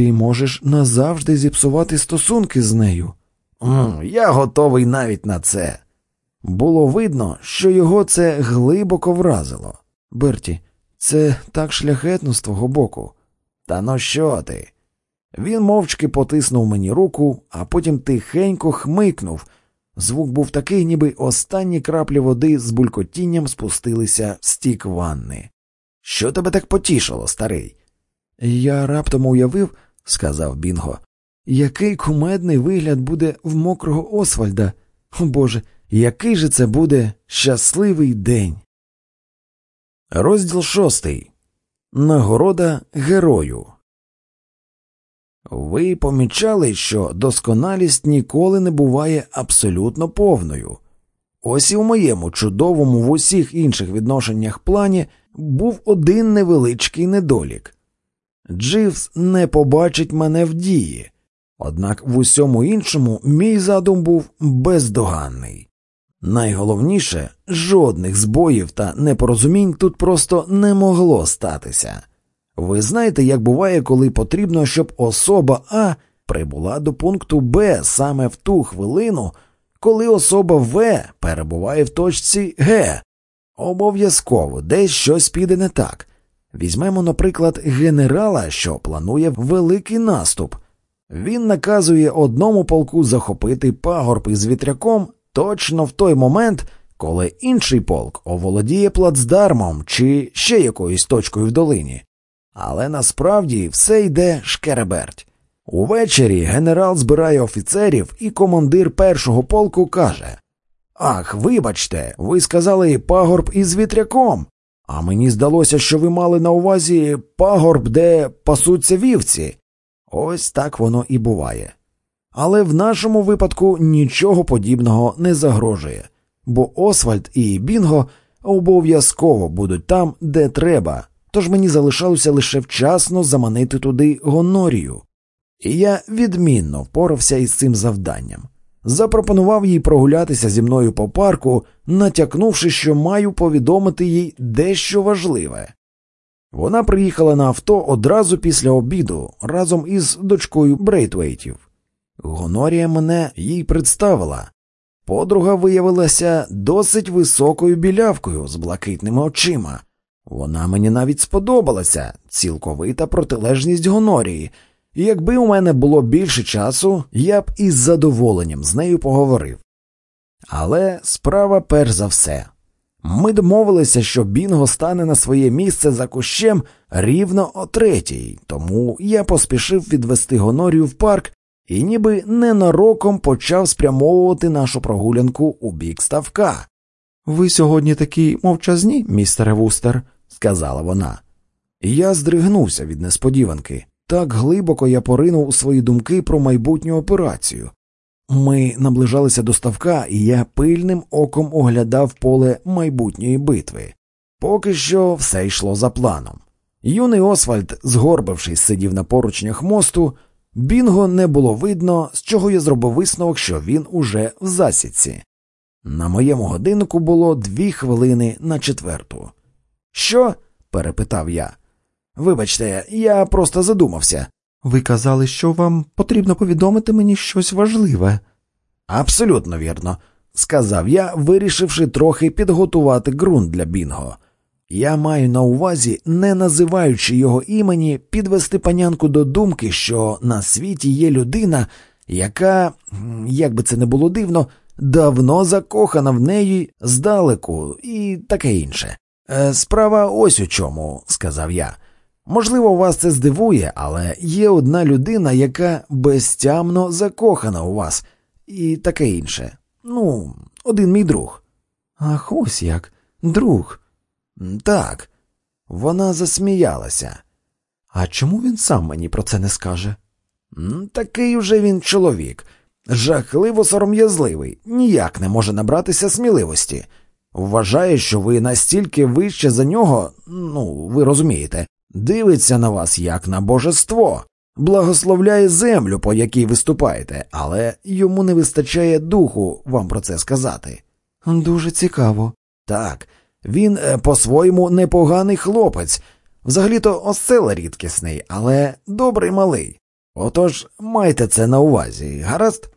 ти можеш назавжди зіпсувати стосунки з нею. «М, Я готовий навіть на це. Було видно, що його це глибоко вразило. Берті, це так шляхетно з твого боку. Та ну що ти? Він мовчки потиснув мені руку, а потім тихенько хмикнув. Звук був такий, ніби останні краплі води з булькотінням спустилися в стік ванни. Що тебе так потішило, старий? Я раптом уявив, сказав Бінго, який кумедний вигляд буде в мокрого Освальда. О Боже, який же це буде щасливий день. Розділ шостий. Нагорода герою. Ви помічали, що досконалість ніколи не буває абсолютно повною. Ось і в моєму чудовому в усіх інших відношеннях плані був один невеличкий недолік. Дживс не побачить мене в дії, однак в усьому іншому мій задум був бездоганний. Найголовніше, жодних збоїв та непорозумінь тут просто не могло статися. Ви знаєте, як буває, коли потрібно, щоб особа А прибула до пункту Б саме в ту хвилину, коли особа В перебуває в точці Г. Обов'язково десь щось піде не так. Візьмемо, наприклад, генерала, що планує великий наступ. Він наказує одному полку захопити пагорб із вітряком точно в той момент, коли інший полк оволодіє плацдармом чи ще якоюсь точкою в долині. Але насправді все йде шкереберть. Увечері генерал збирає офіцерів, і командир першого полку каже Ах, вибачте, ви сказали пагорб із вітряком. А мені здалося, що ви мали на увазі пагорб, де пасуться вівці. Ось так воно і буває. Але в нашому випадку нічого подібного не загрожує, бо Освальд і Бінго обов'язково будуть там, де треба, тож мені залишалося лише вчасно заманити туди гонорію. І я відмінно впорався із цим завданням. Запропонував їй прогулятися зі мною по парку, натякнувши, що маю повідомити їй дещо важливе. Вона приїхала на авто одразу після обіду разом із дочкою Брейтвейтів. Гонорія мене їй представила. Подруга виявилася досить високою білявкою з блакитними очима. Вона мені навіть сподобалася, цілковита протилежність Гонорії, якби у мене було більше часу, я б із задоволенням з нею поговорив. Але справа перш за все. Ми домовилися, що Бінго стане на своє місце за кущем рівно о третій, тому я поспішив відвести Гонорію в парк і ніби ненароком почав спрямовувати нашу прогулянку у бік ставка. Ви сьогодні такі мовчазні, містере Вустер, сказала вона. Я здригнувся від несподіванки. Так глибоко я поринув у свої думки про майбутню операцію. Ми наближалися до ставка, і я пильним оком оглядав поле майбутньої битви. Поки що все йшло за планом. Юний Освальд, згорбившись, сидів на поручнях мосту, Бінго не було видно, з чого я зробив висновок, що він уже в засідці. На моєму годиннику було дві хвилини на четверту. Що? перепитав я. Вибачте, я просто задумався. Ви казали, що вам потрібно повідомити мені щось важливе. Абсолютно вірно, сказав я, вирішивши трохи підготувати ґрунт для Бінго. Я маю на увазі, не називаючи його імені, підвести панянку до думки, що на світі є людина, яка, як би це не було дивно, давно закохана в неї здалеку і таке інше. «Е, Справа ось у чому, сказав я. Можливо, вас це здивує, але є одна людина, яка безтямно закохана у вас, і таке інше. Ну, один мій друг. Ах, ось як, друг. Так, вона засміялася. А чому він сам мені про це не скаже? Такий уже він чоловік, жахливо сором'язливий, ніяк не може набратися сміливості. Вважає, що ви настільки вище за нього, ну, ви розумієте, дивиться на вас як на божество, благословляє землю, по якій виступаєте, але йому не вистачає духу вам про це сказати. Дуже цікаво. Так, він е, по-своєму непоганий хлопець, взагалі то осел рідкісний, але добрий малий. Отож, майте це на увазі, гаразд?